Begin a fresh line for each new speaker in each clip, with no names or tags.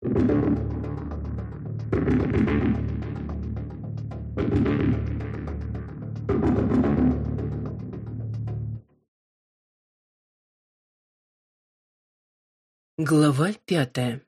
Глава пятая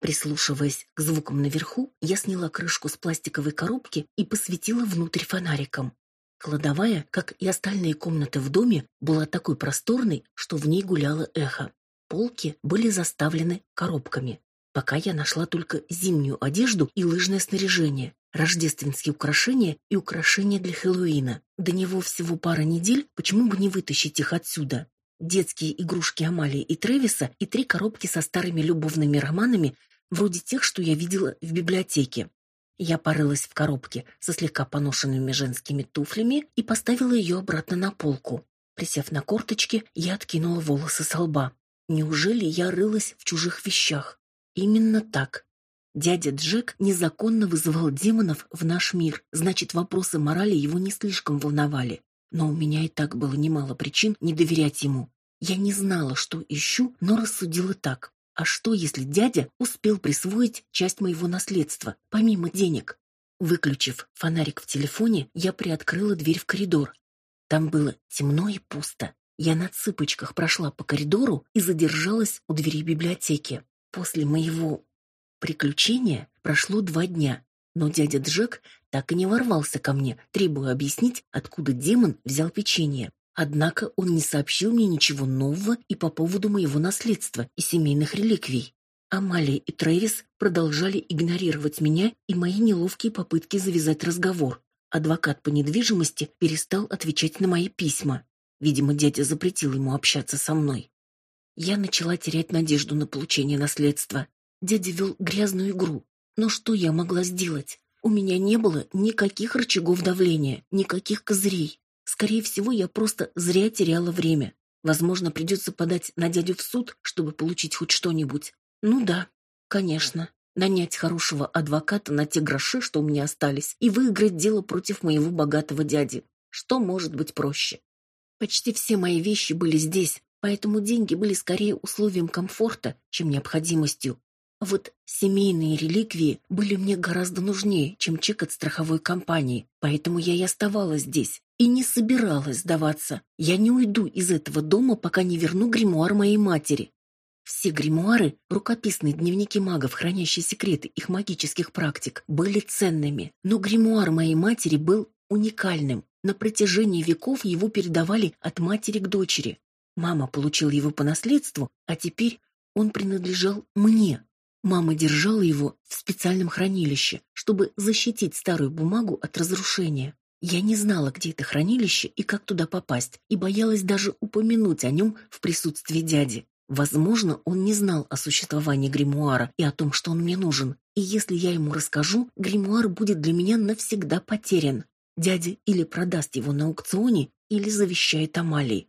Прислушиваясь к звукам наверху, я сняла крышку с пластиковой коробки и посветила внутрь фонариком. Кладовая, как и остальные комнаты в доме, была такой просторной, что в ней гуляло эхо. Полки были заставлены коробками. Пока я нашла только зимнюю одежду и лыжное снаряжение, рождественские украшения и украшения для Хэллоуина. До него всего пара недель, почему бы не вытащить их отсюда? Детские игрушки Амалии и Тревиса и три коробки со старыми любовными романами, вроде тех, что я видела в библиотеке. Я порылась в коробке со слегка поношенными женскими туфлями и поставила ее обратно на полку. Присев на корточки, я откинула волосы со лба. Неужели я рылась в чужих вещах? Именно так. Дядя Джек незаконно вызывал демонов в наш мир, значит, вопросы морали его не слишком волновали. Но у меня и так было немало причин не доверять ему. Я не знала, что ищу, но рассудила так. А что, если дядя успел присвоить часть моего наследства, помимо денег? Выключив фонарик в телефоне, я приоткрыла дверь в коридор. Там было темно и пусто. Я на цыпочках прошла по коридору и задержалась у двери библиотеки. После моего приключения прошло два дня, но дядя Джек так и не ворвался ко мне, требуя объяснить, откуда демон взял печенье. Однако он не сообщил мне ничего нового и по поводу моего наследства и семейных реликвий. Амалия и Трэвис продолжали игнорировать меня и мои неловкие попытки завязать разговор. Адвокат по недвижимости перестал отвечать на мои письма. Видимо, дядя запретил ему общаться со мной. Я начала терять надежду на получение наследства. Дядя вел грязную игру. Но что я могла сделать? У меня не было никаких рычагов давления, никаких козырей. Скорее всего, я просто зря теряла время. Возможно, придется подать на дядю в суд, чтобы получить хоть что-нибудь. Ну да, конечно. Нанять хорошего адвоката на те гроши, что у меня остались, и выиграть дело против моего богатого дяди. Что может быть проще? Почти все мои вещи были здесь, поэтому деньги были скорее условием комфорта, чем необходимостью. Вот семейные реликвии были мне гораздо нужнее, чем чек от страховой компании, поэтому я и оставалась здесь и не собиралась сдаваться. Я не уйду из этого дома, пока не верну гримуар моей матери. Все гримуары, рукописные дневники магов, хранящие секреты их магических практик, были ценными, но гримуар моей матери был уникальным. На протяжении веков его передавали от матери к дочери. Мама получила его по наследству, а теперь он принадлежал мне. Мама держала его в специальном хранилище, чтобы защитить старую бумагу от разрушения. Я не знала, где это хранилище и как туда попасть, и боялась даже упомянуть о нем в присутствии дяди. Возможно, он не знал о существовании гримуара и о том, что он мне нужен. И если я ему расскажу, гримуар будет для меня навсегда потерян. Дядя или продаст его на аукционе, или завещает Амалии.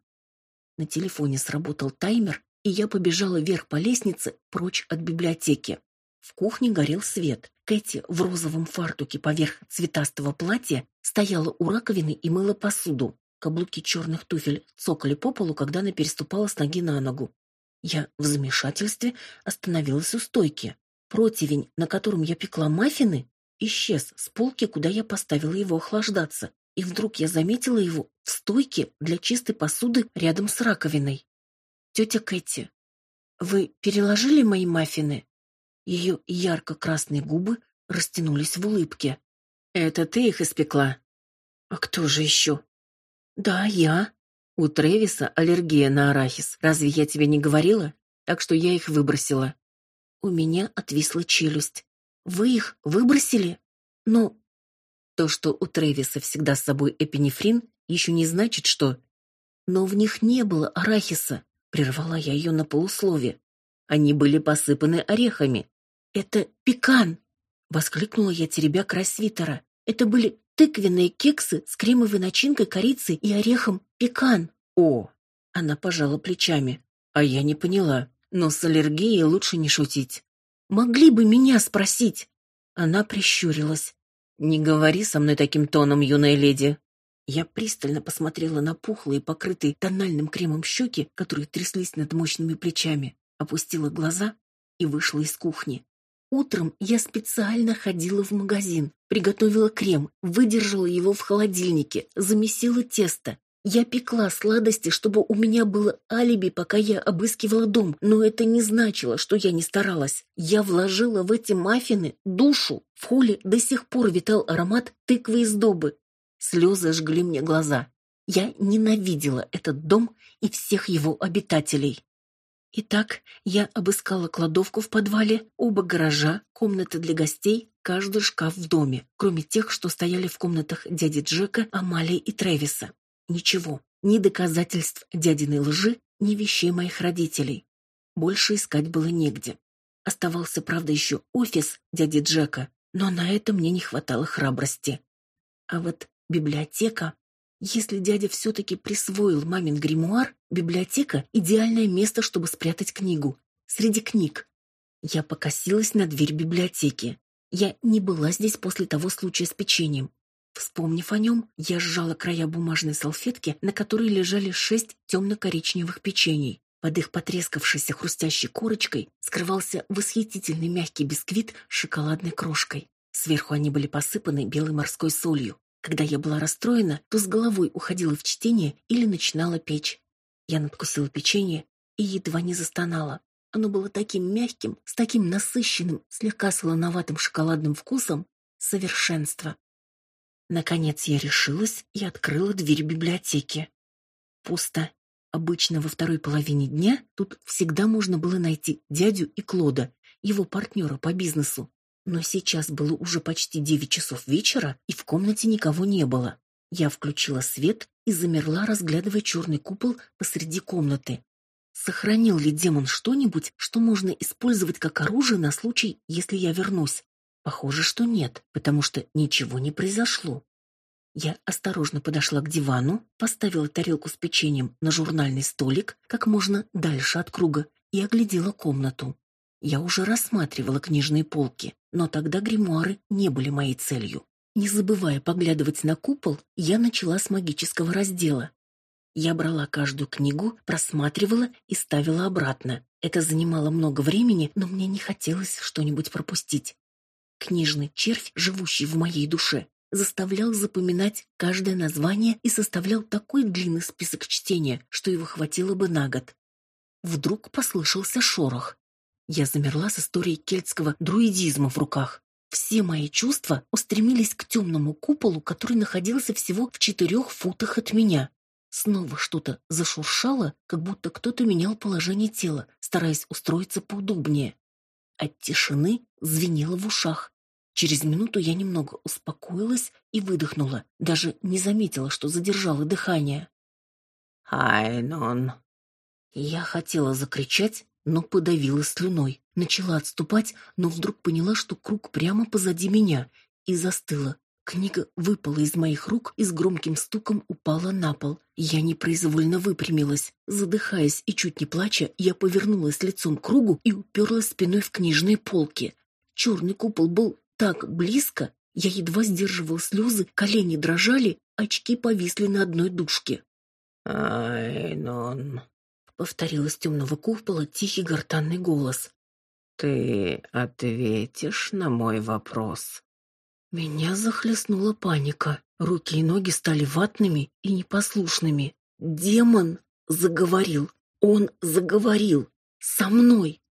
На телефоне сработал таймер, и я побежала вверх по лестнице, прочь от библиотеки. В кухне горел свет. Кэти в розовом фартуке поверх цветастого платья стояла у раковины и мыла посуду. Каблуки черных туфель цокали по полу, когда она переступала с ноги на ногу. Я в замешательстве остановилась у стойки. Противень, на котором я пекла маффины, исчез с полки, куда я поставила его охлаждаться. И вдруг я заметила его в стойке для чистой посуды рядом с раковиной. «Тетя Кэти, вы переложили мои маффины?» Ее ярко-красные губы растянулись в улыбке. «Это ты их испекла?» «А кто же еще?» «Да, я». «У Тревиса аллергия на арахис. Разве я тебе не говорила? Так что я их выбросила». У меня отвисла челюсть. «Вы их выбросили? Ну...» То, что у Тревиса всегда с собой эпинефрин, еще не значит, что... Но в них не было арахиса. Прервала я ее на полуслове. Они были посыпаны орехами. «Это пекан!» — воскликнула я, теребя край свитера. «Это были тыквенные кексы с кремовой начинкой, корицей и орехом пекан!» «О!» — она пожала плечами. «А я не поняла. Но с аллергией лучше не шутить». «Могли бы меня спросить!» Она прищурилась. «Не говори со мной таким тоном, юная леди. Я пристально посмотрела на пухлые, покрытые тональным кремом щеки, которые тряслись над мощными плечами, опустила глаза. и вышла из кухни. Утром я специально ходила в магазин, приготовила крем, выдержала его в холодильнике, замесила тесто. Я пекла сладости, чтобы у меня было алиби, пока я обыскивала дом, но это не значило, что я не старалась. Я вложила в эти маффины душу. В холле до сих пор витал аромат тыквы и сдобы. Слезы жгли мне глаза. Я ненавидела этот дом и всех его обитателей. Итак, я обыскала кладовку в подвале, оба гаража, комнаты для гостей, каждый шкаф в доме, кроме тех, что стояли в комнатах дяди Джека, Амалии и Трэвиса. Ничего, ни доказательств дядиной лжи, ни вещей моих родителей. Больше искать было негде. Оставался, правда, еще офис дяди Джека, но на это мне не хватало храбрости. А вот библиотека... Если дядя все-таки присвоил мамин гримуар, библиотека — идеальное место, чтобы спрятать книгу. Среди книг. Я покосилась на дверь библиотеки. Я не была здесь после того случая с печеньем. Вспомнив о нем, я сжала края бумажной салфетки, на которой лежали шесть темно-коричневых печений. Под их потрескавшейся хрустящей корочкой скрывался восхитительный мягкий бисквит с шоколадной крошкой. Сверху они были посыпаны белой морской солью. Когда я была расстроена, то с головой уходила в чтение или начинала печь. Я надкусила печенье и едва не застонала. Оно было таким мягким, с таким насыщенным, слегка солоноватым шоколадным вкусом. Совершенство. Наконец я решилась и открыла дверь библиотеки. Пусто. Обычно во второй половине дня тут всегда можно было найти дядю и Клода, его партнера по бизнесу. Но сейчас было уже почти девять часов вечера, и в комнате никого не было. Я включила свет и замерла, разглядывая черный купол посреди комнаты. Сохранил ли демон что-нибудь, что можно использовать как оружие на случай, если я вернусь? Похоже, что нет, потому что ничего не произошло. Я осторожно подошла к дивану, поставила тарелку с печеньем на журнальный столик как можно дальше от круга и оглядела комнату. Я уже рассматривала книжные полки, но тогда гримуары не были моей целью. Не забывая поглядывать на купол, я начала с магического раздела. Я брала каждую книгу, просматривала и ставила обратно. Это занимало много времени, но мне не хотелось что-нибудь пропустить. Книжный червь, живущий в моей душе, заставлял запоминать каждое название и составлял такой длинный список чтения, что его хватило бы на год. Вдруг послышался шорох. Я замерла с историей кельтского друидизма в руках. Все мои чувства устремились к темному куполу, который находился всего в четырех футах от меня. Снова что-то зашуршало, как будто кто-то менял положение тела, стараясь устроиться поудобнее. От тишины звенело в ушах. Через минуту я немного успокоилась и выдохнула, даже не заметила, что задержала дыхание.
«Айнон!»
Я хотела закричать, но подавила слюной. Начала отступать, но вдруг поняла, что круг прямо позади меня, и застыла. Книга выпала из моих рук и с громким стуком упала на пол. Я непроизвольно выпрямилась. Задыхаясь и чуть не плача, я повернулась лицом к кругу и уперлась спиной в книжные полки. Черный купол был так близко, я едва сдерживал слезы, колени дрожали, очки повисли на одной дужке.
«Айнон», —
повторил из темного купола тихий гортанный голос.
«Ты ответишь на мой вопрос?»
Меня захлестнула паника. Руки и ноги стали ватными и непослушными. Демон заговорил. Он заговорил. Со мной.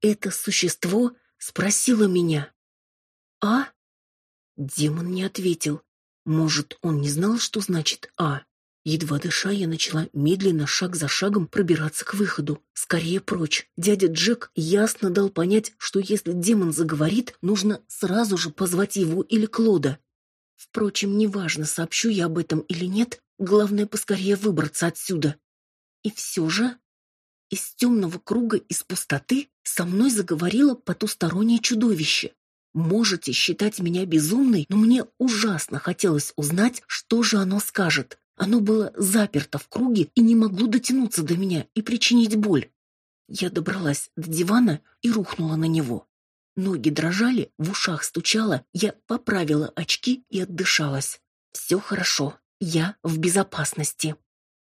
Это существо спросило меня. «А?» Демон не ответил. Может, он не знал, что значит «а». Едва дыша, я начала медленно, шаг за шагом, пробираться к выходу. Скорее прочь. Дядя Джек ясно дал понять, что если демон заговорит, нужно сразу же позвать его или Клода. Впрочем, неважно, сообщу я об этом или нет, главное поскорее выбраться отсюда. И все же из темного круга, из пустоты, со мной заговорило потустороннее чудовище. Можете считать меня безумной, но мне ужасно хотелось узнать, что же оно скажет. Оно было заперто в круге и не могло дотянуться до меня и причинить боль. Я добралась до дивана и рухнула на него. Ноги дрожали, в ушах стучало, я поправила очки и отдышалась. Все хорошо, я в безопасности.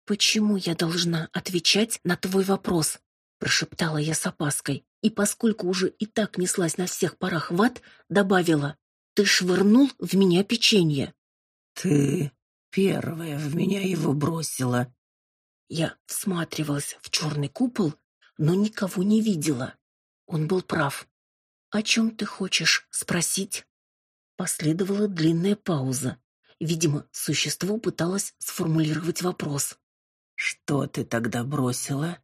Почему я должна отвечать на твой вопрос? прошептала я с опаской, и поскольку уже и так неслась на всех парах в ад, добавила: "Ты швырнул в меня печенье".
Ты первая в меня его бросила.
Я всматривалась в черный купол, но никого не видела. Он был прав. О чем ты хочешь спросить? Последовала длинная пауза. Видимо, существо пыталось сформулировать вопрос.
Что ты тогда бросила?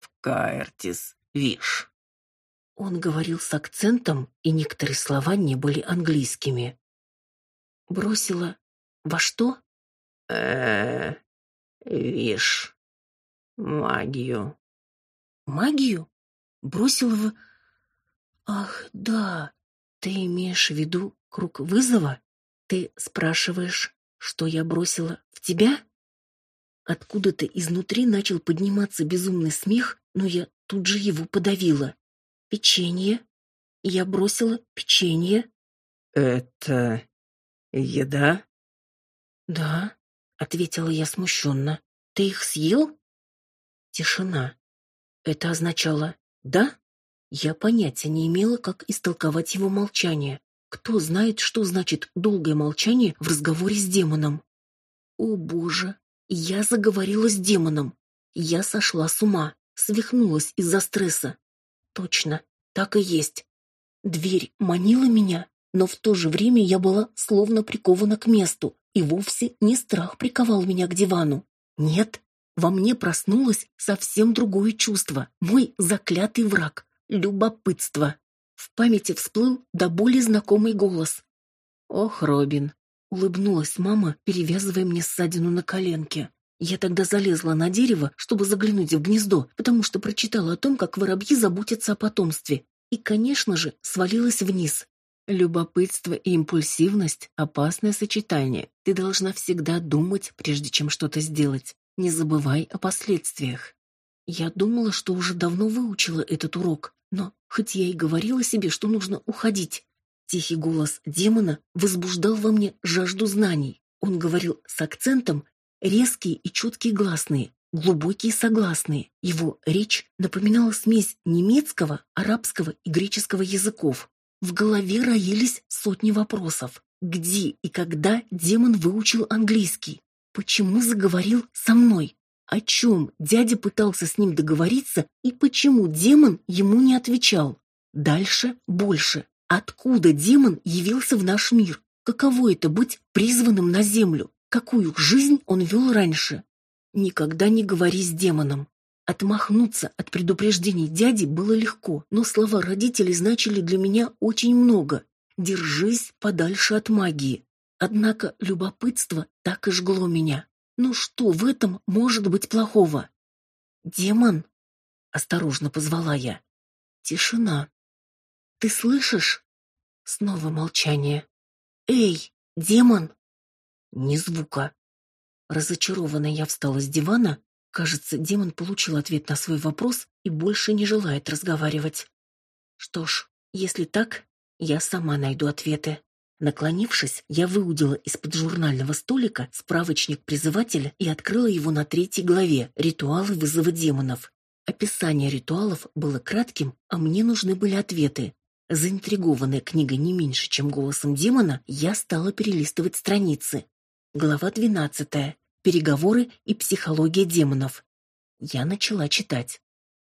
В Каэртис, вишь.
Он говорил с акцентом, и некоторые слова не были английскими. Бросила во что?
Э, вишь. Магию.
Магию? Бросила в Ах, да. Ты имеешь в виду круг вызова? Ты спрашиваешь, что я бросила в тебя? Откуда-то изнутри начал подниматься безумный смех, но я тут же его подавила. Печенье? Я бросила печенье.
Это еда?
Да, ответила я смущенно. Ты их съел? Тишина. Это означало «да»? Я понятия не имела, как истолковать его молчание. Кто знает, что значит долгое молчание в разговоре с демоном? О, боже, я заговорила с демоном. Я сошла с ума, свихнулась из-за стресса. Точно, так и есть. Дверь манила меня, но в то же время я была словно прикована к месту, и вовсе не страх приковал меня к дивану. Нет, во мне проснулось совсем другое чувство. Мой заклятый враг — любопытство. В памяти всплыл до боли знакомый голос. «Ох, Робин!» — улыбнулась мама, перевязывая мне ссадину на коленке. Я тогда залезла на дерево, чтобы заглянуть в гнездо, потому что прочитала о том, как воробьи заботятся о потомстве. И, конечно же, свалилась вниз. Любопытство и импульсивность — опасное сочетание. Ты должна всегда думать, прежде чем что-то сделать. Не забывай о последствиях. Я думала, что уже давно выучила этот урок, но хоть я и говорила себе, что нужно уходить, тихий голос демона возбуждал во мне жажду знаний. Он говорил с акцентом, резкие и четкие гласные, глубокие согласные. Его речь напоминала смесь немецкого, арабского и греческого языков. В голове роились сотни вопросов. Где и когда демон выучил английский? Почему заговорил со мной? О чем дядя пытался с ним договориться и почему демон ему не отвечал? Дальше больше. Откуда демон явился в наш мир? Каково это быть призванным на землю? Какую жизнь он вел раньше? Никогда не говори с демоном. Отмахнуться от предупреждений дяди было легко, но слова родителей значили для меня очень много. Держись подальше от магии. Однако любопытство так и жгло меня. Ну что в этом может быть плохого? Демон, осторожно позвала я. Тишина. Ты слышишь? Снова молчание. Эй, демон! Ни звука. Разочарованная я встала с дивана. Кажется, демон получил ответ на свой вопрос и больше не желает разговаривать. Что ж, если так, я сама найду ответы. Наклонившись, я выудила из-под журнального столика справочник призывателя и открыла его на третьей главе «Ритуалы вызова демонов». Описание ритуалов было кратким, а мне нужны были ответы. Заинтригованная книгой не меньше, чем голосом демона, я стала перелистывать страницы. Глава 12. Переговоры и психология демонов. Я начала читать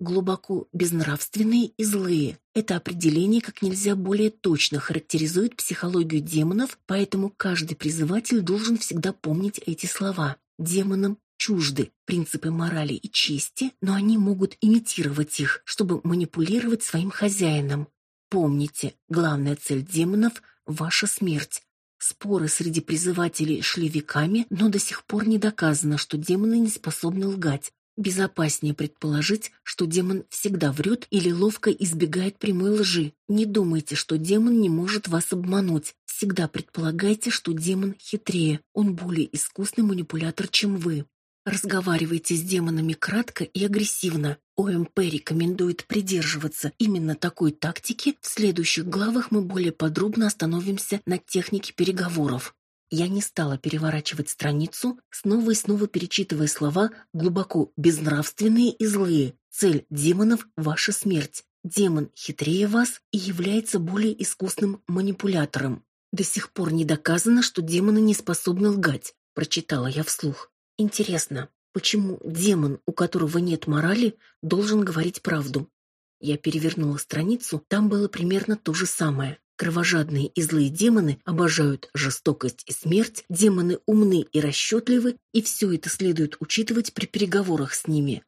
глубоко безнравственные и злые. Это определение как нельзя более точно характеризует психологию демонов, поэтому каждый призыватель должен всегда помнить эти слова. Демонам чужды принципы морали и чести, но они могут имитировать их, чтобы манипулировать своим хозяином. Помните, главная цель демонов – ваша смерть. Споры среди призывателей шли веками, но до сих пор не доказано, что демоны не способны лгать. Безопаснее предположить, что демон всегда врет или ловко избегает прямой лжи. Не думайте, что демон не может вас обмануть. Всегда предполагайте, что демон хитрее. Он более искусный манипулятор, чем вы. Разговаривайте с демонами кратко и агрессивно. ОМП рекомендует придерживаться именно такой тактики. В следующих главах мы более подробно остановимся на технике переговоров. Я не стала переворачивать страницу, снова и снова перечитывая слова глубоко безнравственные и злые. Цель демонов – ваша смерть. Демон хитрее вас и является более искусным манипулятором. До сих пор не доказано, что демоны не способны лгать, прочитала я вслух. Интересно, почему демон, у которого нет морали, должен говорить правду? Я перевернула страницу, там было примерно то же самое. Кровожадные и злые демоны обожают жестокость и смерть, демоны умны и расчетливы, и все это следует учитывать при переговорах с ними.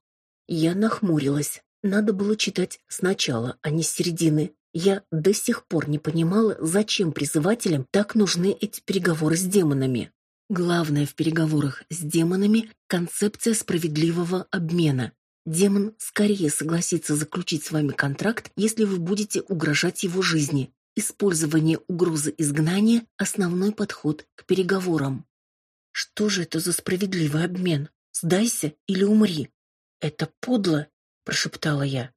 Я нахмурилась. Надо было читать сначала, а не с середины. Я до сих пор не понимала, зачем призывателям так нужны эти переговоры с демонами. Главное в переговорах с демонами – концепция справедливого обмена. Демон скорее согласится заключить с вами контракт, если вы будете угрожать его жизни. Использование угрозы изгнания – основной подход к переговорам. Что же это за справедливый обмен? Сдайся или умри. Это подло, прошептала я.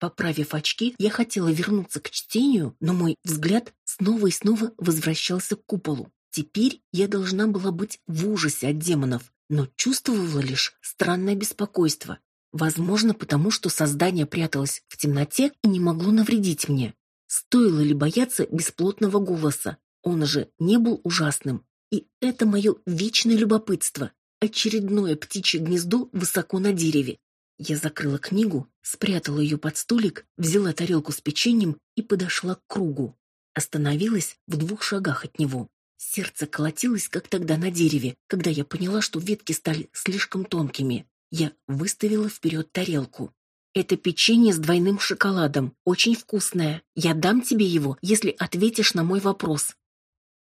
Поправив очки, я хотела вернуться к чтению, но мой взгляд снова и снова возвращался к куполу. Теперь я должна была быть в ужасе от демонов, но чувствовала лишь странное беспокойство. Возможно, потому что создание пряталось в темноте и не могло навредить мне. Стоило ли бояться бесплотного голоса? Он же не был ужасным. И это мое вечное любопытство. Очередное птичье гнездо высоко на дереве. Я закрыла книгу, спрятала ее под столик, взяла тарелку с печеньем и подошла к кругу. Остановилась в двух шагах от него. Сердце колотилось, как тогда на дереве, когда я поняла, что ветки стали слишком тонкими. Я выставила вперед тарелку. Это печенье с двойным шоколадом, очень вкусное. Я дам тебе его, если ответишь на мой вопрос.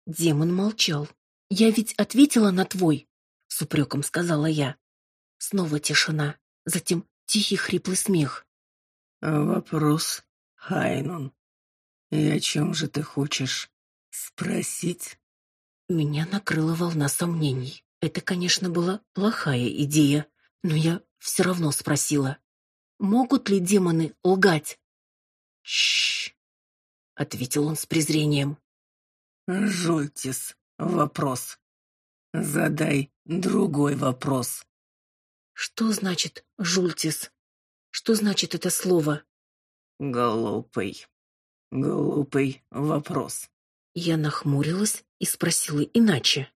Демон молчал. Я ведь ответила на твой, с упреком сказала я. Снова тишина, затем тихий хриплый смех.
Вопрос, Хайнун. И о чем же ты хочешь спросить?
Меня накрыла волна сомнений. Это, конечно, была плохая идея, но я все равно спросила. Могут ли демоны лгать? Чш, ответил он с презрением.
Жультис, вопрос. Задай другой вопрос.
Что значит жультис? Что значит это слово?
Глупый. Глупый вопрос.
Я нахмурилась и спросила иначе.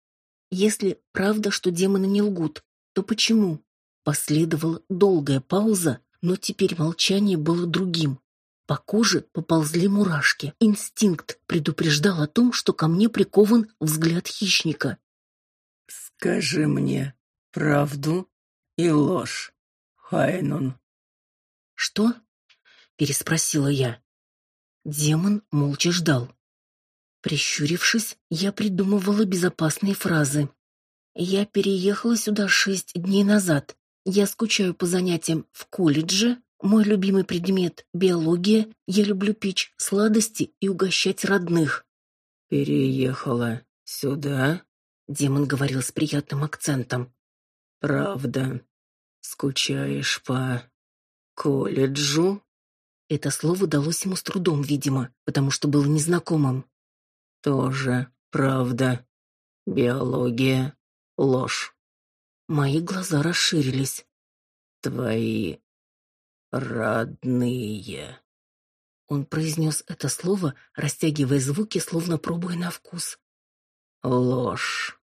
Если правда, что демоны не лгут, то почему? Последовала долгая пауза, но теперь молчание было другим. По коже поползли мурашки. Инстинкт предупреждал о том, что ко мне прикован взгляд хищника.
«Скажи мне правду и ложь, Хайнун».
«Что?» — переспросила я. Демон молча ждал. Прищурившись, я придумывала безопасные фразы. «Я переехала сюда шесть дней назад. Я скучаю по занятиям в колледже. Мой любимый предмет — биология. Я люблю печь сладости и угощать родных.
«Переехала сюда?»
— демон говорил с приятным акцентом.
«Правда. Скучаешь по колледжу?»
Это слово далось ему с трудом, видимо, потому что было незнакомым.
«Тоже правда. Биология — ложь.
Мои глаза расширились.
Твои родные.
Он произнес это слово, растягивая звуки, словно пробуя на вкус.
Ложь.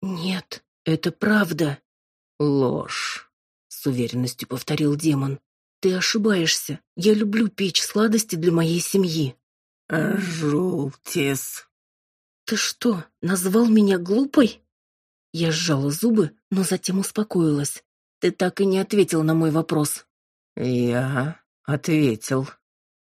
Нет, это правда.
Ложь,
с уверенностью повторил демон. Ты ошибаешься. Я люблю печь сладости для моей семьи.
Жултис.
Ты что, назвал меня глупой? Я сжала зубы, но затем успокоилась. Ты так и не ответил на мой вопрос.
Я ответил.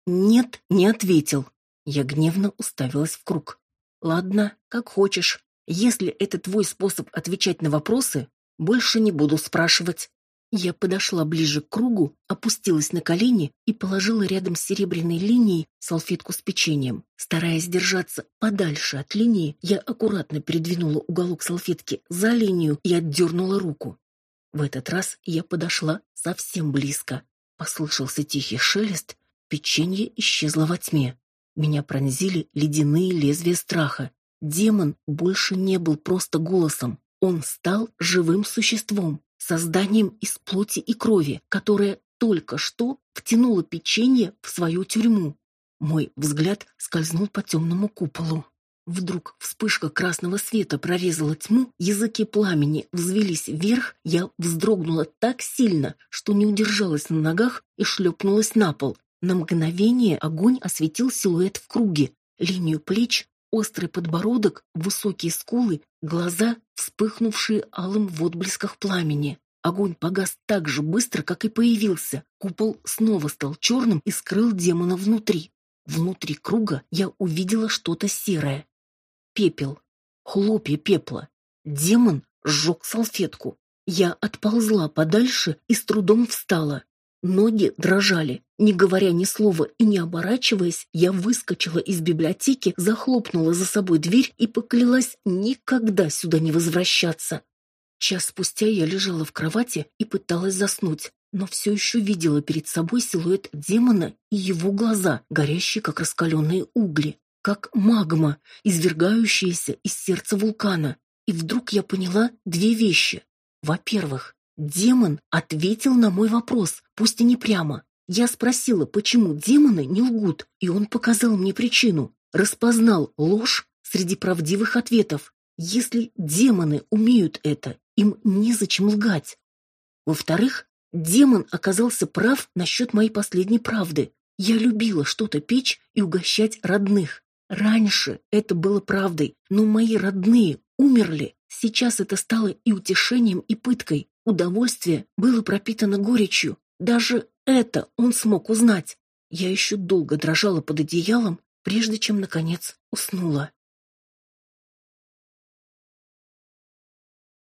Нет, не ответил. Я гневно уставилась в круг. Ладно, как хочешь. Если это твой способ отвечать на вопросы, больше не буду спрашивать. Я подошла ближе к кругу, опустилась на колени и положила рядом с серебряной линией салфетку с печеньем. Стараясь держаться подальше от линии, я аккуратно передвинула уголок салфетки за линию и отдернула руку. В этот раз я подошла совсем близко. Послышался тихий шелест, печенье исчезло во тьме. Меня пронзили ледяные лезвия страха. Демон больше не был просто голосом. Он стал живым существом, созданием из плоти и крови, которое только что втянула печенье в свою тюрьму. Мой взгляд скользнул по темному куполу. Вдруг вспышка красного света прорезала тьму, языки пламени взвелись вверх, я вздрогнула так сильно, что не удержалась на ногах и шлепнулась на пол. На мгновение огонь осветил силуэт в круге, линию плеч, острый подбородок, высокие скулы, глаза, вспыхнувшие алым в отблесках пламени. Огонь погас так же быстро, как и появился. Купол снова стал черным и скрыл демона внутри. Внутри круга я увидела что-то серое. Пепел. Хлопья пепла. Демон сжег салфетку. Я отползла подальше и с трудом встала. Ноги дрожали. Не говоря ни слова и не оборачиваясь, я выскочила из библиотеки, захлопнула за собой дверь и поклялась никогда сюда не возвращаться. Час спустя я лежала в кровати и пыталась заснуть но все еще видела перед собой силуэт демона и его глаза, горящие, как раскаленные угли, как магма, извергающаяся из сердца вулкана. И вдруг я поняла две вещи. Во-первых, демон ответил на мой вопрос, пусть и не прямо. Я спросила, почему демоны не лгут, и он показал мне причину, распознал ложь среди правдивых ответов. Если демоны умеют это, им незачем лгать. Во-вторых, Демон оказался прав насчет моей последней правды. Я любила что-то печь и угощать родных. Раньше это было правдой, но мои родные умерли. Сейчас это стало и утешением, и пыткой. Удовольствие было пропитано горечью. Даже это он смог узнать. Я еще долго дрожала под одеялом, прежде чем, наконец, уснула.